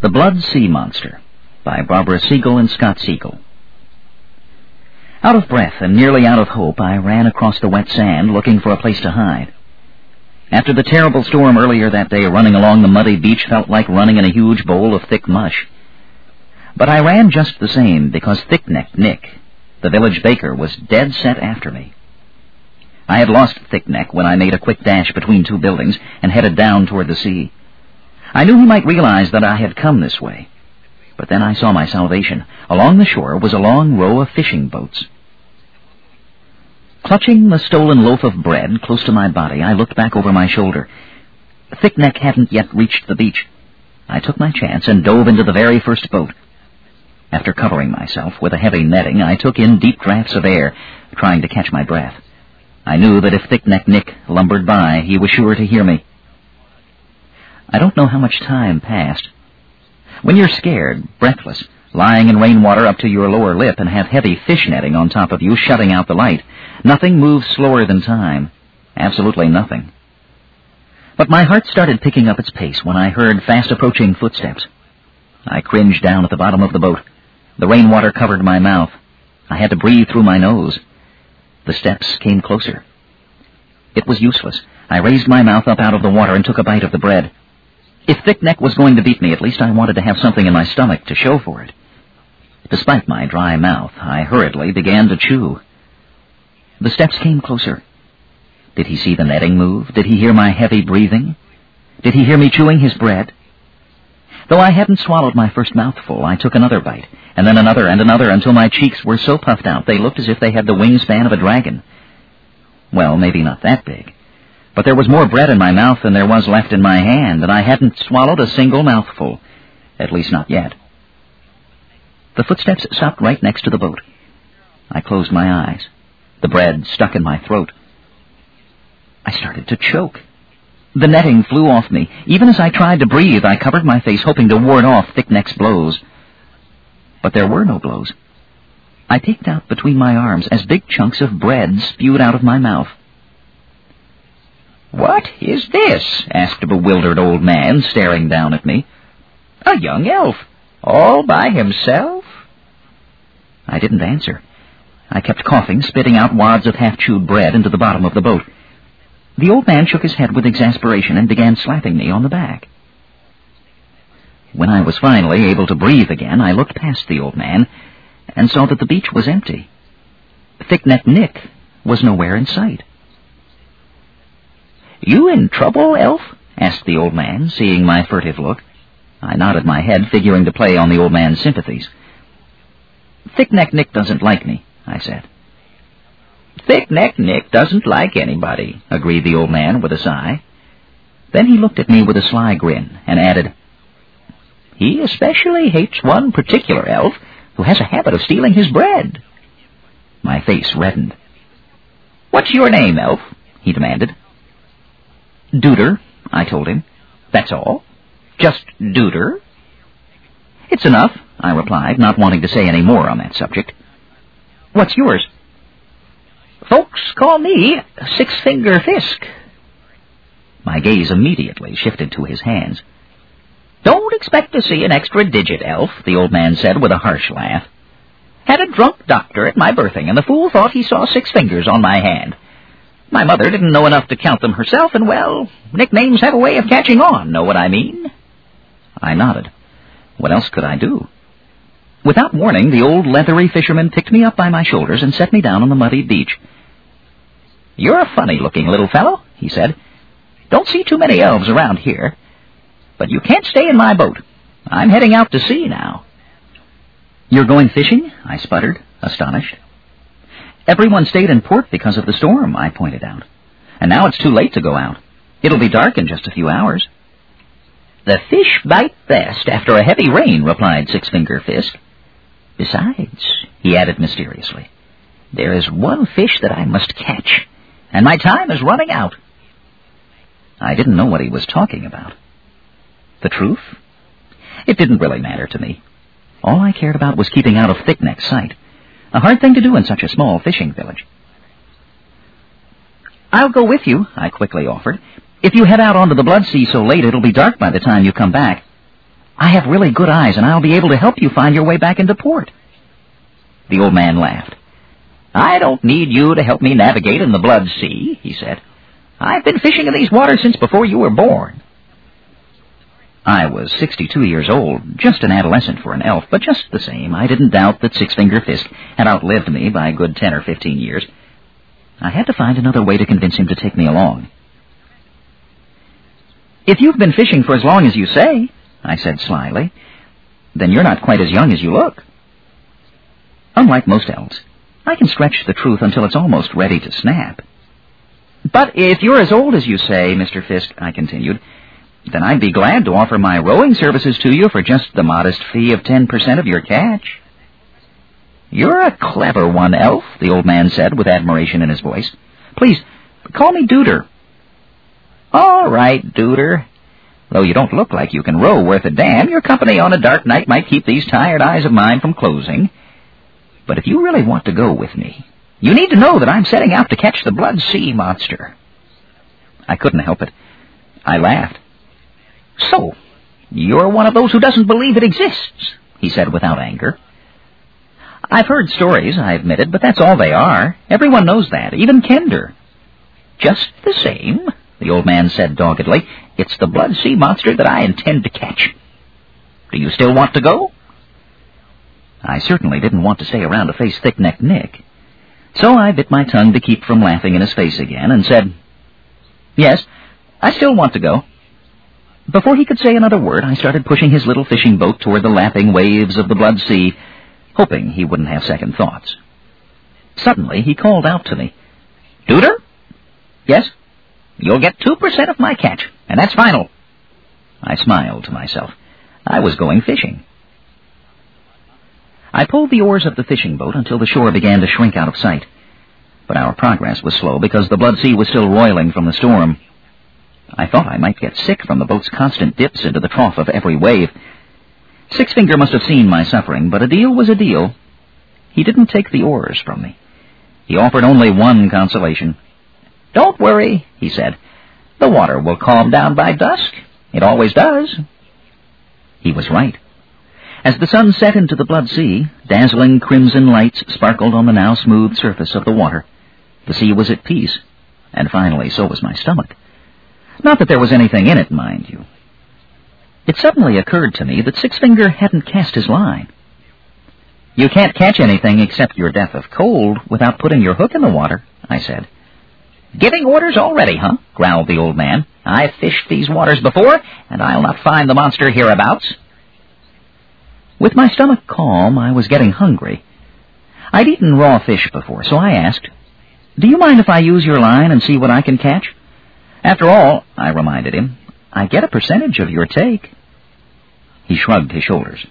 The Blood Sea Monster by Barbara Siegel and Scott Siegel. Out of breath and nearly out of hope, I ran across the wet sand looking for a place to hide. After the terrible storm earlier that day, running along the muddy beach felt like running in a huge bowl of thick mush. But I ran just the same because Thick-neck Nick, the village baker, was dead set after me. I had lost Thick-neck when I made a quick dash between two buildings and headed down toward the sea. I knew he might realize that I had come this way. But then I saw my salvation. Along the shore was a long row of fishing boats. Clutching the stolen loaf of bread close to my body, I looked back over my shoulder. Thick-neck hadn't yet reached the beach. I took my chance and dove into the very first boat. After covering myself with a heavy netting, I took in deep draughts of air, trying to catch my breath. I knew that if Thick-neck Nick lumbered by, he was sure to hear me. I don't know how much time passed. When you're scared, breathless, lying in rainwater up to your lower lip and have heavy fish netting on top of you shutting out the light, nothing moves slower than time. Absolutely nothing. But my heart started picking up its pace when I heard fast approaching footsteps. I cringed down at the bottom of the boat. The rainwater covered my mouth. I had to breathe through my nose. The steps came closer. It was useless. I raised my mouth up out of the water and took a bite of the bread. If Thick-neck was going to beat me, at least I wanted to have something in my stomach to show for it. Despite my dry mouth, I hurriedly began to chew. The steps came closer. Did he see the netting move? Did he hear my heavy breathing? Did he hear me chewing his bread? Though I hadn't swallowed my first mouthful, I took another bite, and then another and another until my cheeks were so puffed out they looked as if they had the wingspan of a dragon. Well, maybe not that big. But there was more bread in my mouth than there was left in my hand, and I hadn't swallowed a single mouthful. At least not yet. The footsteps stopped right next to the boat. I closed my eyes. The bread stuck in my throat. I started to choke. The netting flew off me. Even as I tried to breathe, I covered my face, hoping to ward off Thick-neck's blows. But there were no blows. I peeked out between my arms as big chunks of bread spewed out of my mouth. What is this? asked a bewildered old man, staring down at me. A young elf, all by himself? I didn't answer. I kept coughing, spitting out wads of half-chewed bread into the bottom of the boat. The old man shook his head with exasperation and began slapping me on the back. When I was finally able to breathe again, I looked past the old man and saw that the beach was empty. Thick-neck Nick was nowhere in sight. You in trouble, Elf? asked the old man, seeing my furtive look. I nodded my head, figuring to play on the old man's sympathies. Thick-neck Nick doesn't like me, I said. Thick-neck Nick doesn't like anybody, agreed the old man with a sigh. Then he looked at me with a sly grin and added, He especially hates one particular elf who has a habit of stealing his bread. My face reddened. What's your name, elf? he demanded. Duder, I told him. That's all? Just Duder? It's enough, I replied, not wanting to say any more on that subject. What's yours? Folks call me Six Finger Fisk. My gaze immediately shifted to his hands. Don't expect to see an extra digit, Elf, the old man said with a harsh laugh. Had a drunk doctor at my birthing, and the fool thought he saw six fingers on my hand. My mother didn't know enough to count them herself, and, well, nicknames have a way of catching on, know what I mean? I nodded. What else could I do? Without warning, the old leathery fisherman picked me up by my shoulders and set me down on the muddy beach. You're a funny-looking little fellow, he said. Don't see too many elves around here. But you can't stay in my boat. I'm heading out to sea now. You're going fishing? I sputtered, astonished. Everyone stayed in port because of the storm, I pointed out. And now it's too late to go out. It'll be dark in just a few hours. The fish bite best after a heavy rain, replied Six Finger Fisk. Besides, he added mysteriously, there is one fish that I must catch, and my time is running out. I didn't know what he was talking about. The truth? It didn't really matter to me. All I cared about was keeping out of Thick-neck's sight. A hard thing to do in such a small fishing village. I'll go with you, I quickly offered. If you head out onto the Blood Sea so late, it'll be dark by the time you come back. I have really good eyes, and I'll be able to help you find your way back into port. The old man laughed. I don't need you to help me navigate in the blood sea, he said. I've been fishing in these waters since before you were born. I was 62 years old, just an adolescent for an elf, but just the same, I didn't doubt that Six Finger Fisk had outlived me by a good 10 or 15 years. I had to find another way to convince him to take me along. If you've been fishing for as long as you say, I said slyly, then you're not quite as young as you look. Unlike most elves, I can stretch the truth until it's almost ready to snap. But if you're as old as you say, Mr. Fisk, I continued, then I'd be glad to offer my rowing services to you for just the modest fee of 10% of your catch. You're a clever one, Elf, the old man said with admiration in his voice. Please, call me Duder. All right, Duder. Though you don't look like you can row worth a damn, your company on a dark night might keep these tired eyes of mine from closing. But if you really want to go with me, you need to know that I'm setting out to catch the blood sea monster. I couldn't help it. I laughed. So, you're one of those who doesn't believe it exists, he said without anger. I've heard stories, I admitted, but that's all they are. Everyone knows that, even Kender. Just the same, the old man said doggedly, it's the blood sea monster that I intend to catch. Do you still want to go? I certainly didn't want to stay around to face Thick-Neck Nick. So I bit my tongue to keep from laughing in his face again and said, Yes, I still want to go. Before he could say another word, I started pushing his little fishing boat toward the lapping waves of the Blood Sea, hoping he wouldn't have second thoughts. Suddenly, he called out to me, Duder? Yes? You'll get 2% of my catch, and that's final. I smiled to myself. I was going fishing. I pulled the oars of the fishing boat until the shore began to shrink out of sight. But our progress was slow because the Blood Sea was still roiling from the storm. I thought I might get sick from the boat's constant dips into the trough of every wave. Six Finger must have seen my suffering, but a deal was a deal. He didn't take the oars from me. He offered only one consolation. Don't worry, he said. The water will calm down by dusk. It always does. He was right. As the sun set into the blood sea, dazzling crimson lights sparkled on the now smooth surface of the water. The sea was at peace, and finally so was my stomach. Not that there was anything in it, mind you. It suddenly occurred to me that Six Finger hadn't cast his line. You can't catch anything except your death of cold without putting your hook in the water, I said. Giving orders already, huh? growled the old man. I've fished these waters before, and I'll not find the monster hereabouts. With my stomach calm, I was getting hungry. I'd eaten raw fish before, so I asked, Do you mind if I use your line and see what I can catch? After all, I reminded him, I get a percentage of your take. He shrugged his shoulders.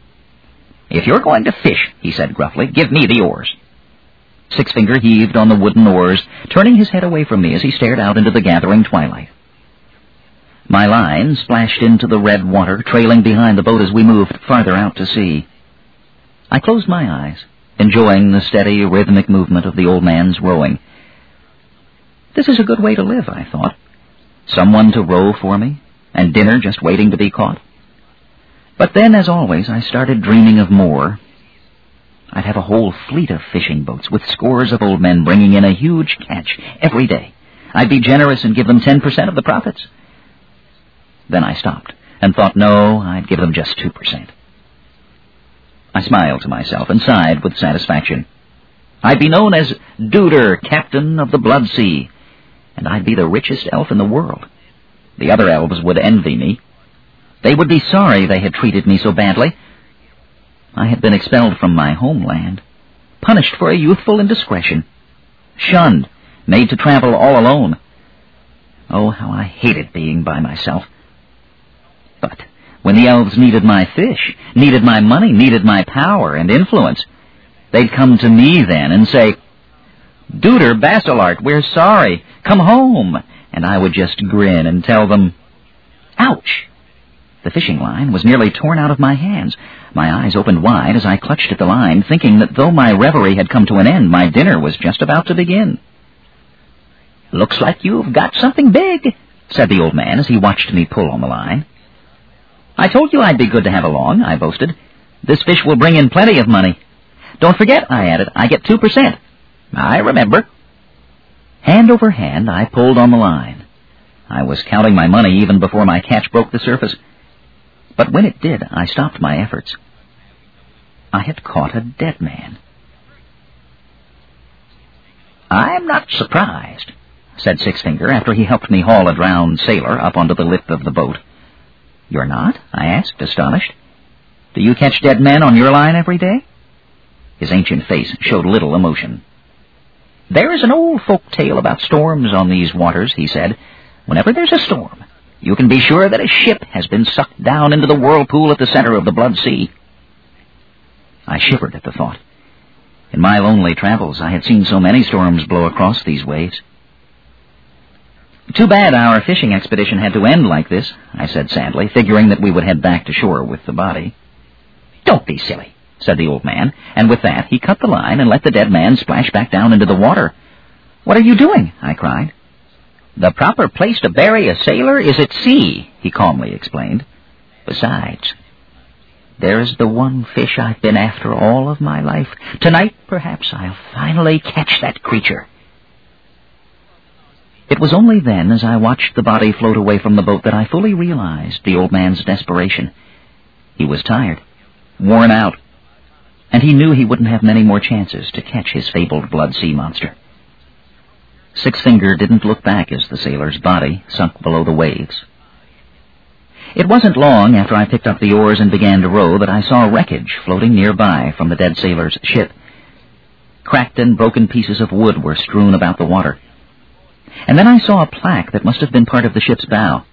If you're going to fish, he said gruffly, give me the oars. Six Finger heaved on the wooden oars, turning his head away from me as he stared out into the gathering twilight. My line splashed into the red water, trailing behind the boat as we moved farther out to sea. I closed my eyes, enjoying the steady, rhythmic movement of the old man's rowing. This is a good way to live, I thought someone to row for me, and dinner just waiting to be caught. But then, as always, I started dreaming of more. I'd have a whole fleet of fishing boats with scores of old men bringing in a huge catch every day. I'd be generous and give them 10% of the profits. Then I stopped and thought, no, I'd give them just 2%. I smiled to myself and sighed with satisfaction. I'd be known as Duder, Captain of the Blood Sea, and I'd be the richest elf in the world. The other elves would envy me. They would be sorry they had treated me so badly. I had been expelled from my homeland, punished for a youthful indiscretion, shunned, made to travel all alone. Oh, how I hated being by myself. But when the elves needed my fish, needed my money, needed my power and influence, they'd come to me then and say, Duder Bastilart, we're sorry. Come home. And I would just grin and tell them, Ouch! The fishing line was nearly torn out of my hands. My eyes opened wide as I clutched at the line, thinking that though my reverie had come to an end, my dinner was just about to begin. Looks like you've got something big, said the old man as he watched me pull on the line. I told you I'd be good to have along, I boasted. This fish will bring in plenty of money. Don't forget, I added, I get two percent. I remember. Hand over hand, I pulled on the line. I was counting my money even before my catch broke the surface. But when it did, I stopped my efforts. I had caught a dead man. I'm not surprised, said Sixfinger after he helped me haul a drowned sailor up onto the lip of the boat. You're not? I asked, astonished. Do you catch dead men on your line every day? His ancient face showed little emotion. There is an old folk tale about storms on these waters, he said. Whenever there's a storm, you can be sure that a ship has been sucked down into the whirlpool at the center of the Blood Sea. I shivered at the thought. In my lonely travels, I had seen so many storms blow across these waves. Too bad our fishing expedition had to end like this, I said sadly, figuring that we would head back to shore with the body. Don't be silly, said the old man, and with that he cut the line and let the dead man splash back down into the water. What are you doing? I cried. The proper place to bury a sailor is at sea, he calmly explained. Besides, there's the one fish I've been after all of my life. Tonight, perhaps, I'll finally catch that creature. It was only then, as I watched the body float away from the boat, that I fully realized the old man's desperation. He was tired, worn out, and he knew he wouldn't have many more chances to catch his fabled blood sea monster. Six Finger didn't look back as the sailor's body sunk below the waves. It wasn't long after I picked up the oars and began to row that I saw wreckage floating nearby from the dead sailor's ship. Cracked and broken pieces of wood were strewn about the water. And then I saw a plaque that must have been part of the ship's bow.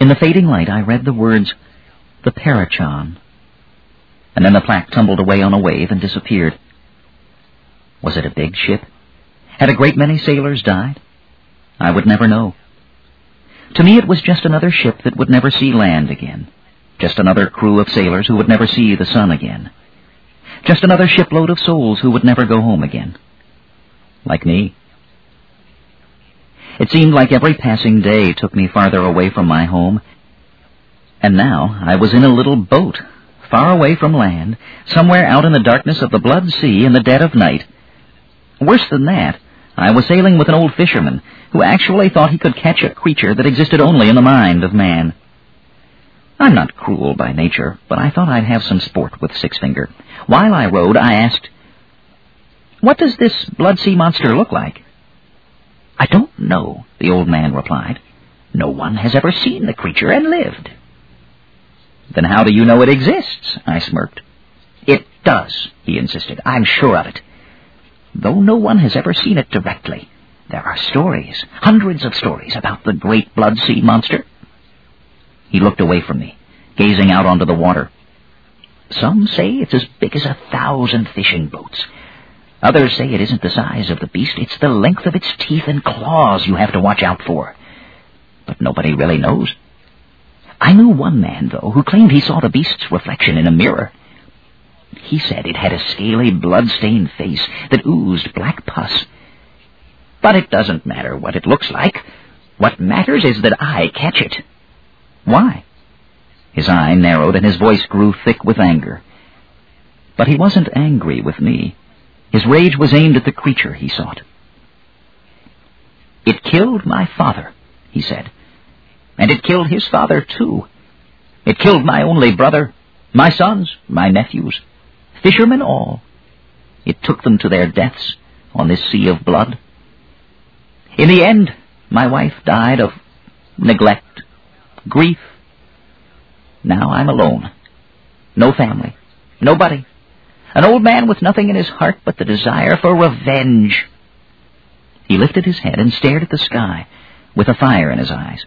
In the fading light I read the words, The Perechon. And then the plaque tumbled away on a wave and disappeared. Was it a big ship? Had a great many sailors died? I would never know. To me, it was just another ship that would never see land again. Just another crew of sailors who would never see the sun again. Just another shipload of souls who would never go home again. Like me. It seemed like every passing day took me farther away from my home. And now I was in a little boat, far away from land, somewhere out in the darkness of the Blood Sea in the dead of night. Worse than that, I was sailing with an old fisherman who actually thought he could catch a creature that existed only in the mind of man. I'm not cruel by nature, but I thought I'd have some sport with Six Finger. While I rowed, I asked, What does this blood sea monster look like? I don't know, the old man replied. No one has ever seen the creature and lived. Then how do you know it exists? I smirked. It does, he insisted. I'm sure of it. Though no one has ever seen it directly, there are stories, hundreds of stories, about the great blood sea monster. He looked away from me, gazing out onto the water. Some say it's as big as a thousand fishing boats. Others say it isn't the size of the beast, it's the length of its teeth and claws you have to watch out for. But nobody really knows. I knew one man, though, who claimed he saw the beast's reflection in a mirror. He said it had a scaly, blood-stained face that oozed black pus. But it doesn't matter what it looks like. What matters is that I catch it. Why? His eye narrowed and his voice grew thick with anger. But he wasn't angry with me. His rage was aimed at the creature he sought. It killed my father, he said. And it killed his father, too. It killed my only brother, my sons, my nephews, fishermen all. It took them to their deaths on this sea of blood. In the end, my wife died of neglect, grief. Now I'm alone. No family. Nobody. An old man with nothing in his heart but the desire for revenge. He lifted his head and stared at the sky with a fire in his eyes.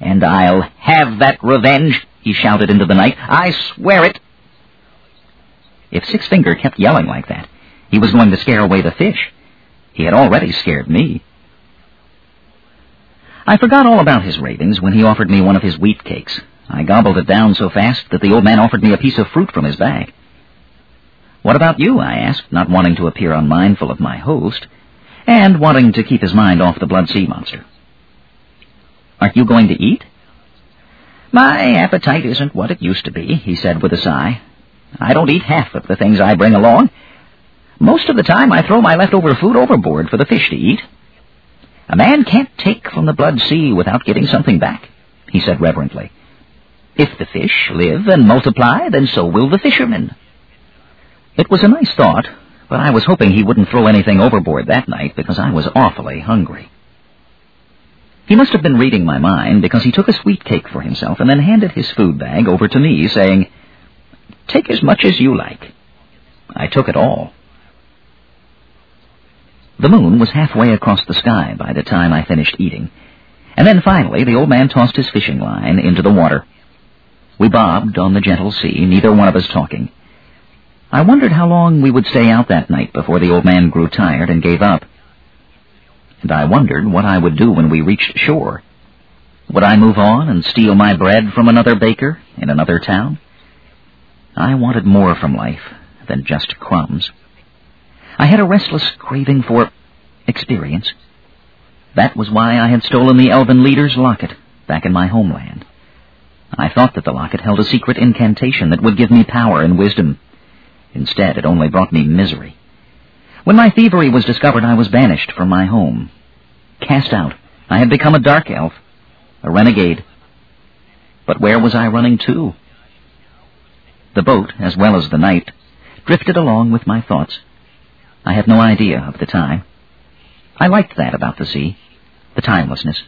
And I'll have that revenge, he shouted into the night. I swear it. If Six Finger kept yelling like that, he was going to scare away the fish. He had already scared me. I forgot all about his ravings when he offered me one of his wheat cakes. I gobbled it down so fast that the old man offered me a piece of fruit from his bag. What about you? I asked, not wanting to appear unmindful of my host, and wanting to keep his mind off the blood sea monster. Aren't you going to eat? My appetite isn't what it used to be, he said with a sigh. I don't eat half of the things I bring along. Most of the time I throw my leftover food overboard for the fish to eat. A man can't take from the blood sea without getting something back, he said reverently. If the fish live and multiply, then so will the fishermen. It was a nice thought, but I was hoping he wouldn't throw anything overboard that night because I was awfully hungry. He must have been reading my mind because he took a sweet cake for himself and then handed his food bag over to me, saying, Take as much as you like. I took it all. The moon was halfway across the sky by the time I finished eating, and then finally the old man tossed his fishing line into the water. We bobbed on the gentle sea, neither one of us talking. I wondered how long we would stay out that night before the old man grew tired and gave up. And I wondered what I would do when we reached shore. Would I move on and steal my bread from another baker in another town? I wanted more from life than just crumbs. I had a restless craving for experience. That was why I had stolen the elven leader's locket back in my homeland. I thought that the locket held a secret incantation that would give me power and wisdom. Instead, it only brought me misery. When my thievery was discovered, I was banished from my home. Cast out, I had become a dark elf, a renegade. But where was I running to? The boat, as well as the night, drifted along with my thoughts. I had no idea of the time. I liked that about the sea, the timelessness.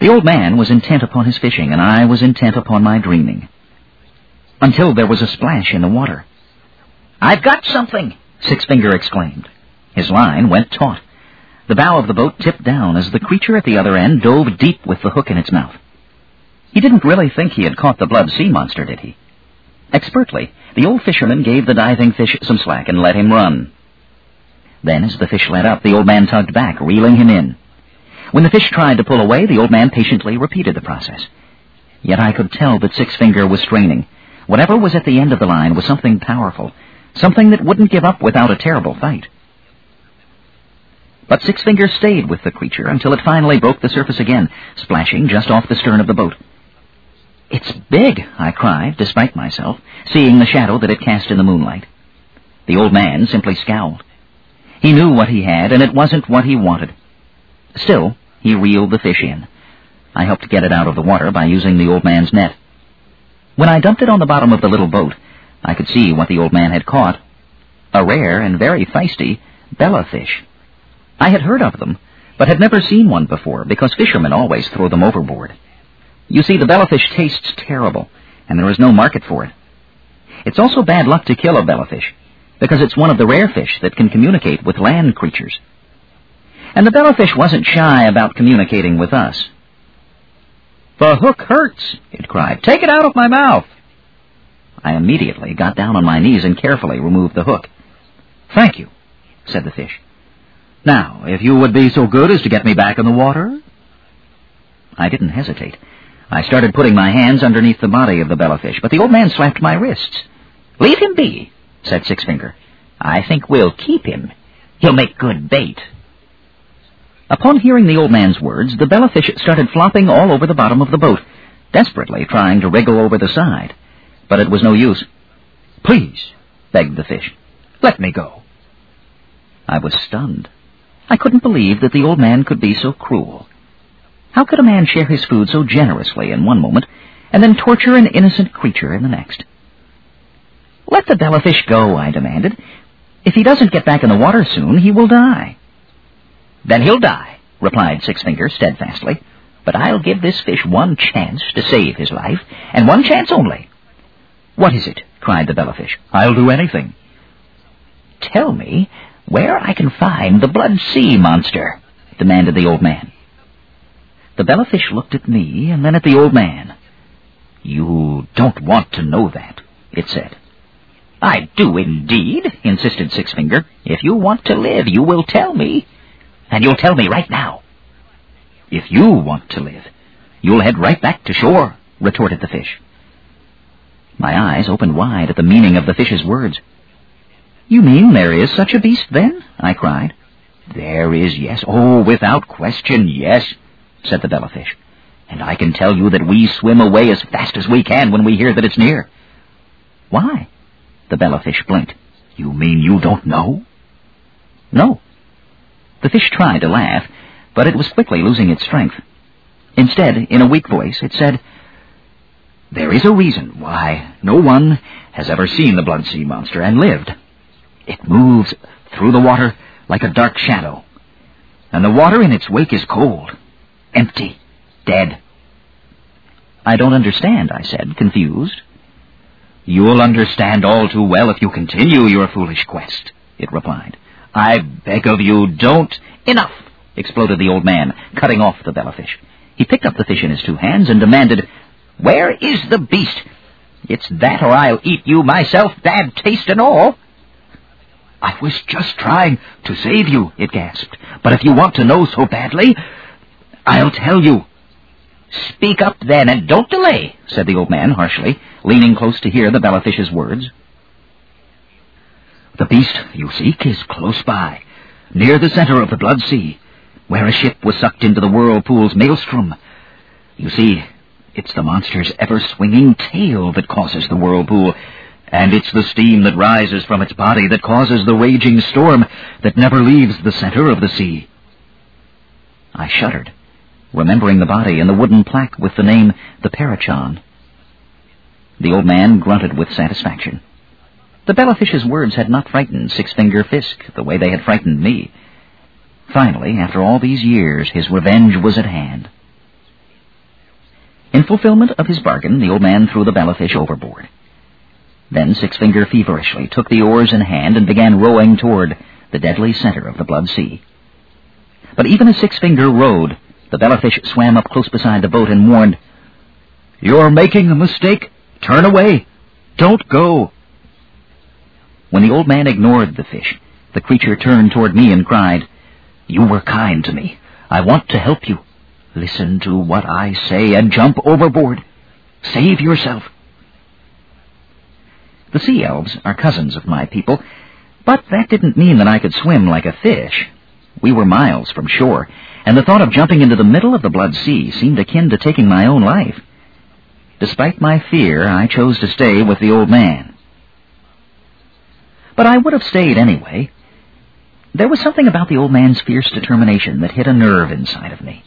The old man was intent upon his fishing, and I was intent upon my dreaming. Until there was a splash in the water. I've got something, Six Finger exclaimed. His line went taut. The bow of the boat tipped down as the creature at the other end dove deep with the hook in its mouth. He didn't really think he had caught the blood sea monster, did he? Expertly, the old fisherman gave the diving fish some slack and let him run. Then, as the fish let up, the old man tugged back, reeling him in. When the fish tried to pull away, the old man patiently repeated the process. Yet I could tell that Six Finger was straining. Whatever was at the end of the line was something powerful, something that wouldn't give up without a terrible fight. But Six Finger stayed with the creature until it finally broke the surface again, splashing just off the stern of the boat. It's big, I cried, despite myself, seeing the shadow that it cast in the moonlight. The old man simply scowled. He knew what he had, and it wasn't what he wanted. Still, he reeled the fish in. I helped get it out of the water by using the old man's net. When I dumped it on the bottom of the little boat, I could see what the old man had caught. A rare and very feisty bella fish. I had heard of them, but had never seen one before because fishermen always throw them overboard. You see, the bellafish tastes terrible, and there is no market for it. It's also bad luck to kill a bellafish because it's one of the rare fish that can communicate with land creatures. And the bellafish wasn't shy about communicating with us. The hook hurts, it cried. Take it out of my mouth. I immediately got down on my knees and carefully removed the hook. Thank you, said the fish. Now, if you would be so good as to get me back in the water? I didn't hesitate. I started putting my hands underneath the body of the bellafish, but the old man slapped my wrists. Leave him be, said Six Finger. I think we'll keep him. He'll make good bait. Upon hearing the old man's words, the bellafish started flopping all over the bottom of the boat, desperately trying to wriggle over the side. But it was no use. Please, begged the fish, let me go. I was stunned. I couldn't believe that the old man could be so cruel. How could a man share his food so generously in one moment, and then torture an innocent creature in the next? Let the bellafish go, I demanded. If he doesn't get back in the water soon, he will die. Then he'll die, replied Six Finger steadfastly. But I'll give this fish one chance to save his life, and one chance only. What is it? cried the bellafish. I'll do anything. Tell me where I can find the blood sea monster, demanded the old man. The bellafish looked at me and then at the old man. You don't want to know that, it said. I do indeed, insisted Six Finger. If you want to live, you will tell me. And you'll tell me right now. If you want to live, you'll head right back to shore, retorted the fish. My eyes opened wide at the meaning of the fish's words. You mean there is such a beast, then? I cried. There is, yes. Oh, without question, yes, said the bellafish. And I can tell you that we swim away as fast as we can when we hear that it's near. Why? The bellowfish blinked. You mean you don't know? No. The fish tried to laugh, but it was quickly losing its strength. Instead, in a weak voice, it said, There is a reason why no one has ever seen the Blood Sea Monster and lived. It moves through the water like a dark shadow, and the water in its wake is cold, empty, dead. I don't understand, I said, confused. You'll understand all too well if you continue your foolish quest, it replied. I beg of you, don't... Enough! exploded the old man, cutting off the bellowfish. He picked up the fish in his two hands and demanded, Where is the beast? It's that or I'll eat you myself, bad taste and all. I was just trying to save you, it gasped. But if you want to know so badly, I'll tell you. Speak up then, and don't delay, said the old man harshly, leaning close to hear the bellowfish's words. The beast you seek is close by, near the center of the Blood Sea, where a ship was sucked into the whirlpool's maelstrom. You see, it's the monster's ever-swinging tail that causes the whirlpool, and it's the steam that rises from its body that causes the raging storm that never leaves the center of the sea. I shuddered, remembering the body and the wooden plaque with the name the Perechon. The old man grunted with satisfaction. The bellowfish's words had not frightened Six-Finger Fisk the way they had frightened me. Finally, after all these years, his revenge was at hand. In fulfillment of his bargain, the old man threw the bellowfish overboard. Then Six-Finger feverishly took the oars in hand and began rowing toward the deadly center of the Blood Sea. But even as Six-Finger rowed, the bellowfish swam up close beside the boat and warned, You're making a mistake. Turn away. Don't go. When the old man ignored the fish, the creature turned toward me and cried, You were kind to me. I want to help you. Listen to what I say and jump overboard. Save yourself. The sea elves are cousins of my people, but that didn't mean that I could swim like a fish. We were miles from shore, and the thought of jumping into the middle of the Blood Sea seemed akin to taking my own life. Despite my fear, I chose to stay with the old man. But I would have stayed anyway. There was something about the old man's fierce determination that hit a nerve inside of me.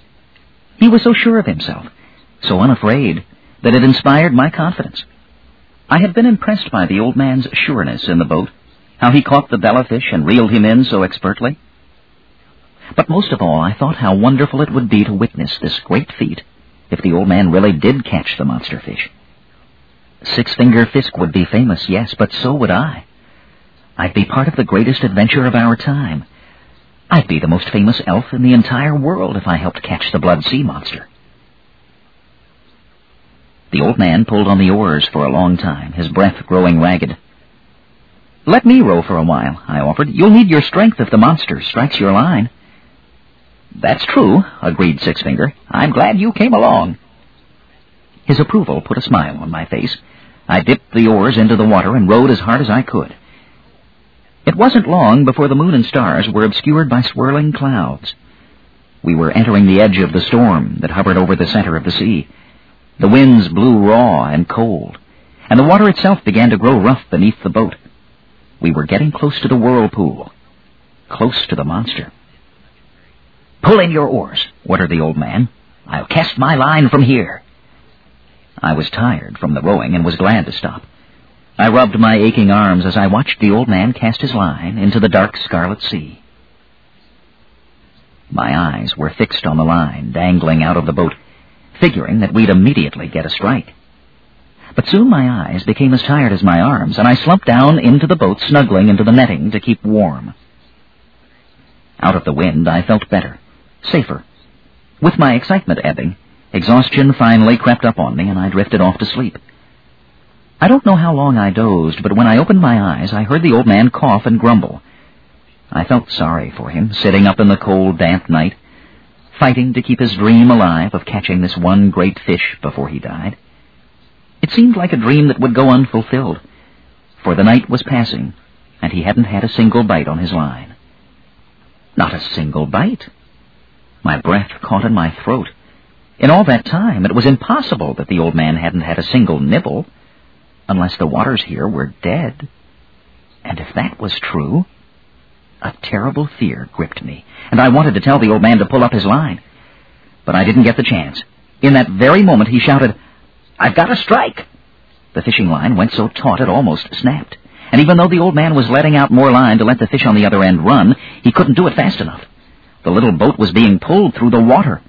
He was so sure of himself, so unafraid, that it inspired my confidence. I had been impressed by the old man's sureness in the boat, how he caught the bellowfish and reeled him in so expertly. But most of all, I thought how wonderful it would be to witness this great feat if the old man really did catch the monster fish. Six-Finger Fisk would be famous, yes, but so would I. I'd be part of the greatest adventure of our time. I'd be the most famous elf in the entire world if I helped catch the Blood Sea Monster. The old man pulled on the oars for a long time, his breath growing ragged. Let me row for a while, I offered. You'll need your strength if the monster strikes your line. That's true, agreed Six-Finger. I'm glad you came along. His approval put a smile on my face. I dipped the oars into the water and rowed as hard as I could. It wasn't long before the moon and stars were obscured by swirling clouds. We were entering the edge of the storm that hovered over the center of the sea. The winds blew raw and cold, and the water itself began to grow rough beneath the boat. We were getting close to the whirlpool, close to the monster. Pull in your oars, ordered the old man. I'll cast my line from here. I was tired from the rowing and was glad to stop. I rubbed my aching arms as I watched the old man cast his line into the dark scarlet sea. My eyes were fixed on the line dangling out of the boat figuring that we'd immediately get a strike. But soon my eyes became as tired as my arms, and I slumped down into the boat, snuggling into the netting to keep warm. Out of the wind, I felt better, safer. With my excitement ebbing, exhaustion finally crept up on me, and I drifted off to sleep. I don't know how long I dozed, but when I opened my eyes, I heard the old man cough and grumble. I felt sorry for him, sitting up in the cold, damp night, fighting to keep his dream alive of catching this one great fish before he died. It seemed like a dream that would go unfulfilled, for the night was passing, and he hadn't had a single bite on his line. Not a single bite. My breath caught in my throat. In all that time, it was impossible that the old man hadn't had a single nibble, unless the waters here were dead. And if that was true, a terrible fear gripped me, and I wanted to tell the old man to pull up his line. But I didn't get the chance. In that very moment, he shouted, I've got a strike! The fishing line went so taut it almost snapped. And even though the old man was letting out more line to let the fish on the other end run, he couldn't do it fast enough. The little boat was being pulled through the water.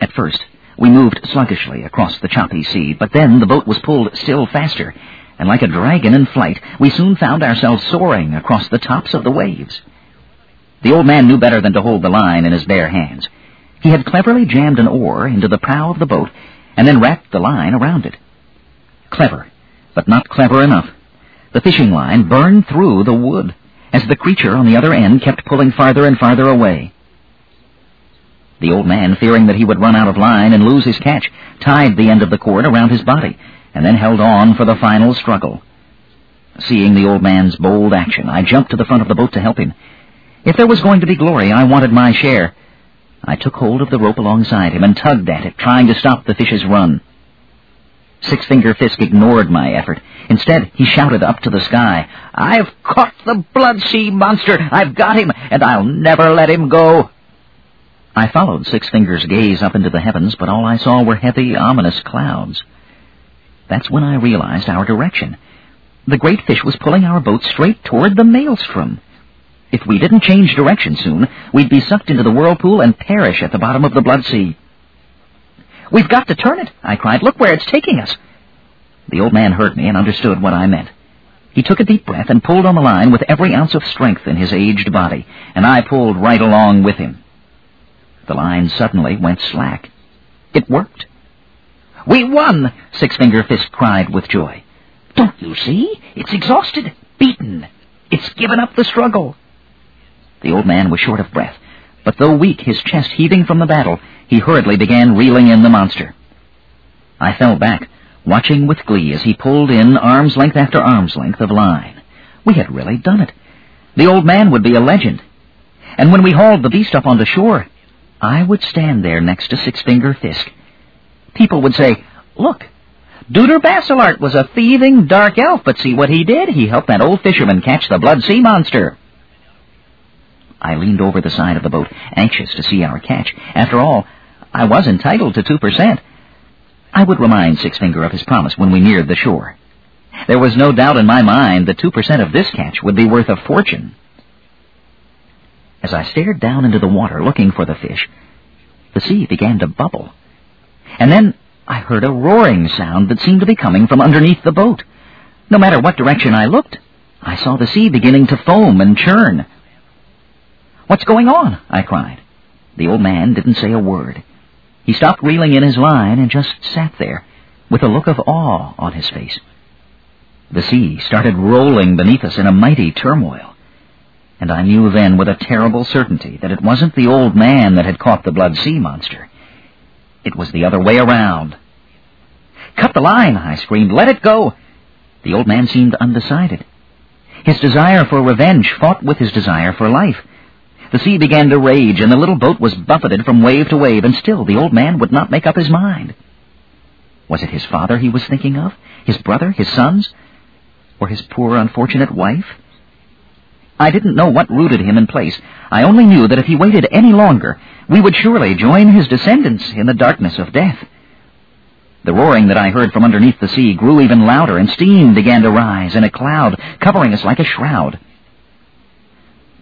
At first, we moved sluggishly across the choppy sea, but then the boat was pulled still faster, and like a dragon in flight, we soon found ourselves soaring across the tops of the waves. The old man knew better than to hold the line in his bare hands. He had cleverly jammed an oar into the prow of the boat and then wrapped the line around it. Clever, but not clever enough. The fishing line burned through the wood as the creature on the other end kept pulling farther and farther away. The old man, fearing that he would run out of line and lose his catch, tied the end of the cord around his body and then held on for the final struggle. Seeing the old man's bold action, I jumped to the front of the boat to help him. If there was going to be glory, I wanted my share. I took hold of the rope alongside him and tugged at it, trying to stop the fish's run. Six Finger Fisk ignored my effort. Instead, he shouted up to the sky, I've caught the blood sea monster! I've got him, and I'll never let him go! I followed Six Finger's gaze up into the heavens, but all I saw were heavy, ominous clouds. That's when I realized our direction. The great fish was pulling our boat straight toward the maelstrom. If we didn't change direction soon, we'd be sucked into the whirlpool and perish at the bottom of the Blood Sea. We've got to turn it, I cried. Look where it's taking us. The old man heard me and understood what I meant. He took a deep breath and pulled on the line with every ounce of strength in his aged body, and I pulled right along with him. The line suddenly went slack. It worked. We won! Six Finger Fisk cried with joy. Don't you see? It's exhausted, beaten. It's given up the struggle. The old man was short of breath, but though weak, his chest heaving from the battle, he hurriedly began reeling in the monster. I fell back, watching with glee as he pulled in arm's length after arm's length of line. We had really done it. The old man would be a legend. And when we hauled the beast up onto shore, I would stand there next to Six Finger Fisk. People would say, Look, Duder Basilart was a thieving dark elf, but see what he did. He helped that old fisherman catch the blood sea monster. I leaned over the side of the boat, anxious to see our catch. After all, I was entitled to two percent. I would remind Six Finger of his promise when we neared the shore. There was no doubt in my mind that two percent of this catch would be worth a fortune. As I stared down into the water looking for the fish, the sea began to bubble. And then I heard a roaring sound that seemed to be coming from underneath the boat. No matter what direction I looked, I saw the sea beginning to foam and churn. What's going on? I cried. The old man didn't say a word. He stopped reeling in his line and just sat there, with a look of awe on his face. The sea started rolling beneath us in a mighty turmoil, and I knew then with a terrible certainty that it wasn't the old man that had caught the blood sea monster. It was the other way around. Cut the line, I screamed. Let it go. The old man seemed undecided. His desire for revenge fought with his desire for life. The sea began to rage, and the little boat was buffeted from wave to wave, and still the old man would not make up his mind. Was it his father he was thinking of? His brother? His sons? Or his poor unfortunate wife? I didn't know what rooted him in place. I only knew that if he waited any longer, we would surely join his descendants in the darkness of death. The roaring that I heard from underneath the sea grew even louder, and steam began to rise in a cloud, covering us like a shroud.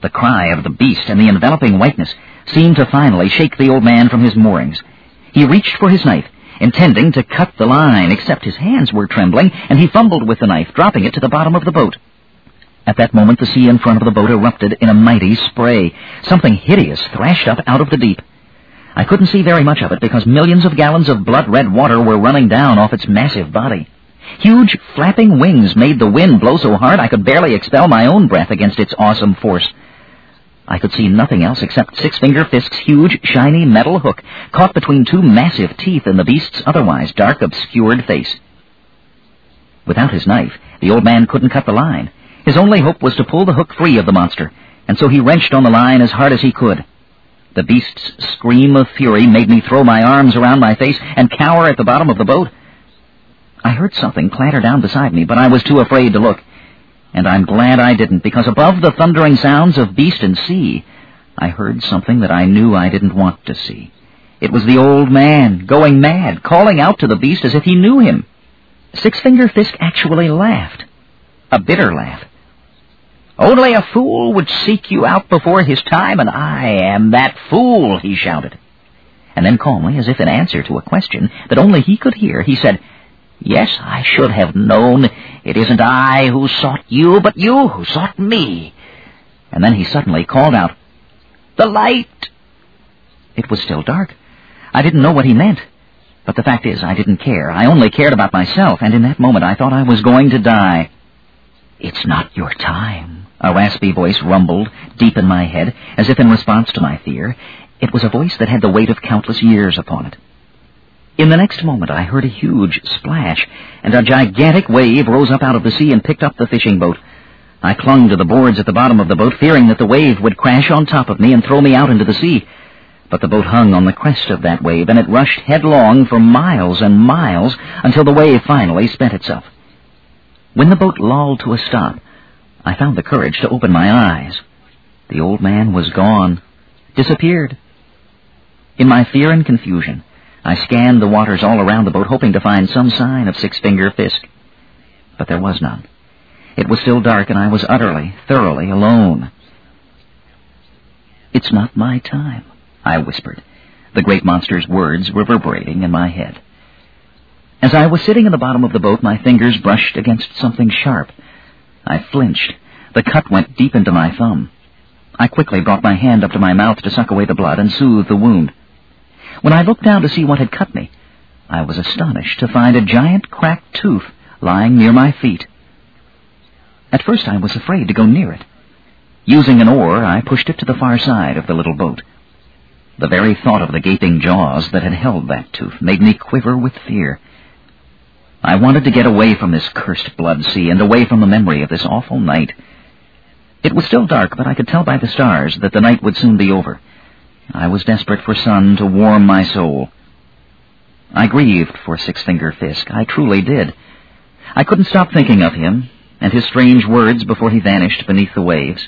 The cry of the beast and the enveloping whiteness seemed to finally shake the old man from his moorings. He reached for his knife, intending to cut the line, except his hands were trembling, and he fumbled with the knife, dropping it to the bottom of the boat. At that moment, the sea in front of the boat erupted in a mighty spray. Something hideous thrashed up out of the deep. I couldn't see very much of it because millions of gallons of blood-red water were running down off its massive body. Huge, flapping wings made the wind blow so hard I could barely expel my own breath against its awesome force. I could see nothing else except Six Finger Fisk's huge, shiny metal hook caught between two massive teeth in the beast's otherwise dark, obscured face. Without his knife, the old man couldn't cut the line. His only hope was to pull the hook free of the monster, and so he wrenched on the line as hard as he could. The beast's scream of fury made me throw my arms around my face and cower at the bottom of the boat. I heard something clatter down beside me, but I was too afraid to look. And I'm glad I didn't, because above the thundering sounds of beast and sea, I heard something that I knew I didn't want to see. It was the old man, going mad, calling out to the beast as if he knew him. Six Finger Fisk actually laughed. A bitter laugh. Only a fool would seek you out before his time, and I am that fool, he shouted. And then calmly, as if in answer to a question that only he could hear, he said, Yes, I should have known. It isn't I who sought you, but you who sought me. And then he suddenly called out, The light! It was still dark. I didn't know what he meant. But the fact is, I didn't care. I only cared about myself, and in that moment I thought I was going to die. It's not your time, a raspy voice rumbled deep in my head, as if in response to my fear. It was a voice that had the weight of countless years upon it. In the next moment I heard a huge splash, and a gigantic wave rose up out of the sea and picked up the fishing boat. I clung to the boards at the bottom of the boat, fearing that the wave would crash on top of me and throw me out into the sea. But the boat hung on the crest of that wave, and it rushed headlong for miles and miles until the wave finally spent itself. When the boat lulled to a stop, I found the courage to open my eyes. The old man was gone, disappeared. In my fear and confusion, I scanned the waters all around the boat, hoping to find some sign of Six Finger Fisk. But there was none. It was still dark, and I was utterly, thoroughly alone. It's not my time, I whispered, the great monster's words reverberating in my head. As I was sitting in the bottom of the boat, my fingers brushed against something sharp. I flinched. The cut went deep into my thumb. I quickly brought my hand up to my mouth to suck away the blood and soothe the wound. When I looked down to see what had cut me, I was astonished to find a giant cracked tooth lying near my feet. At first I was afraid to go near it. Using an oar, I pushed it to the far side of the little boat. The very thought of the gaping jaws that had held that tooth made me quiver with fear. I wanted to get away from this cursed blood sea and away from the memory of this awful night. It was still dark, but I could tell by the stars that the night would soon be over. I was desperate for sun to warm my soul. I grieved for Six Finger Fisk. I truly did. I couldn't stop thinking of him and his strange words before he vanished beneath the waves.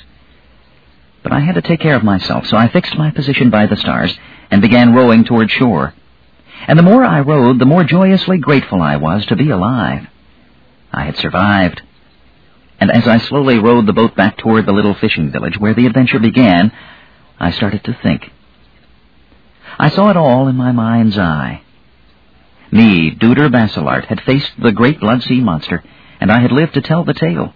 But I had to take care of myself, so I fixed my position by the stars and began rowing toward shore and the more I rowed, the more joyously grateful I was to be alive. I had survived. And as I slowly rowed the boat back toward the little fishing village where the adventure began, I started to think. I saw it all in my mind's eye. Me, Duder Basilart, had faced the great blood sea monster, and I had lived to tell the tale.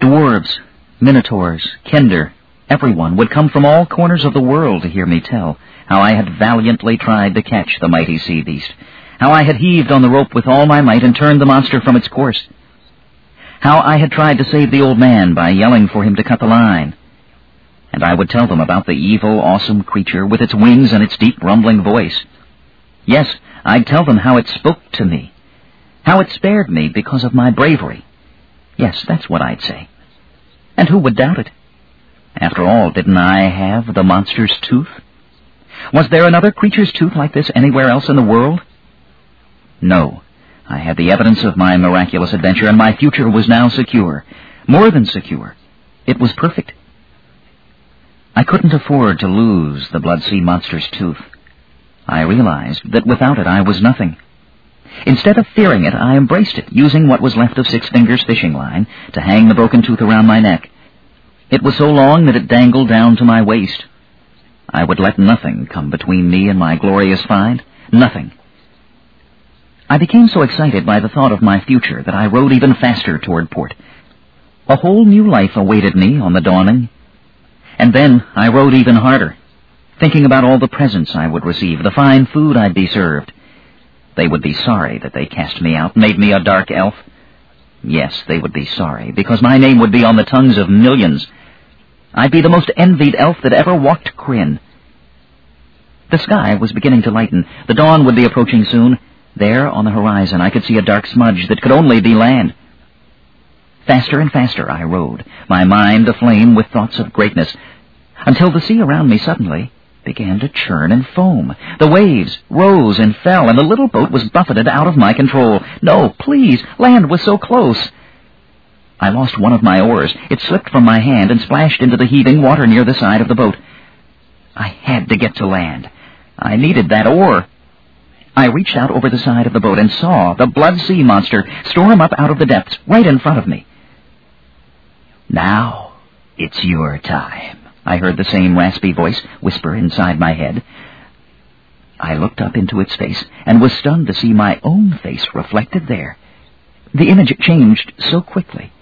Dwarves, minotaurs, kender, everyone would come from all corners of the world to hear me tell how I had valiantly tried to catch the mighty sea beast, how I had heaved on the rope with all my might and turned the monster from its course, how I had tried to save the old man by yelling for him to cut the line. And I would tell them about the evil, awesome creature with its wings and its deep, rumbling voice. Yes, I'd tell them how it spoke to me, how it spared me because of my bravery. Yes, that's what I'd say. And who would doubt it? After all, didn't I have the monster's tooth? Was there another creature's tooth like this anywhere else in the world? No. I had the evidence of my miraculous adventure, and my future was now secure. More than secure. It was perfect. I couldn't afford to lose the Blood Sea monster's tooth. I realized that without it I was nothing. Instead of fearing it, I embraced it, using what was left of Six Fingers' fishing line to hang the broken tooth around my neck. It was so long that it dangled down to my waist. I would let nothing come between me and my glorious find. Nothing. I became so excited by the thought of my future that I rowed even faster toward port. A whole new life awaited me on the dawning. And then I rowed even harder, thinking about all the presents I would receive, the fine food I'd be served. They would be sorry that they cast me out, made me a dark elf. Yes, they would be sorry, because my name would be on the tongues of millions, I'd be the most envied elf that ever walked Krynn. The sky was beginning to lighten. The dawn would be approaching soon. There, on the horizon, I could see a dark smudge that could only be land. Faster and faster I rowed, my mind aflame with thoughts of greatness, until the sea around me suddenly began to churn and foam. The waves rose and fell, and the little boat was buffeted out of my control. No, please, land was so close. I lost one of my oars. It slipped from my hand and splashed into the heaving water near the side of the boat. I had to get to land. I needed that oar. I reached out over the side of the boat and saw the blood sea monster storm up out of the depths right in front of me. Now it's your time, I heard the same raspy voice whisper inside my head. I looked up into its face and was stunned to see my own face reflected there. The image changed so quickly.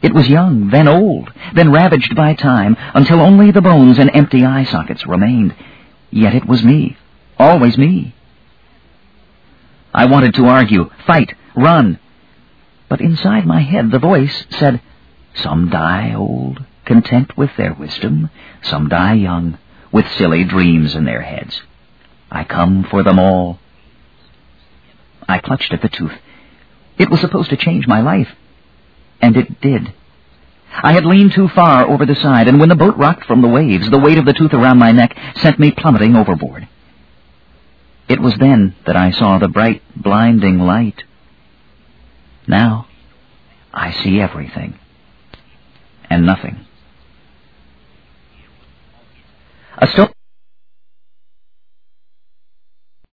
It was young, then old, then ravaged by time, until only the bones and empty eye sockets remained. Yet it was me, always me. I wanted to argue, fight, run. But inside my head the voice said, Some die old, content with their wisdom. Some die young, with silly dreams in their heads. I come for them all. I clutched at the tooth. It was supposed to change my life. And it did. I had leaned too far over the side, and when the boat rocked from the waves, the weight of the tooth around my neck sent me plummeting overboard. It was then that I saw the bright, blinding light. Now, I see everything. And nothing. A stone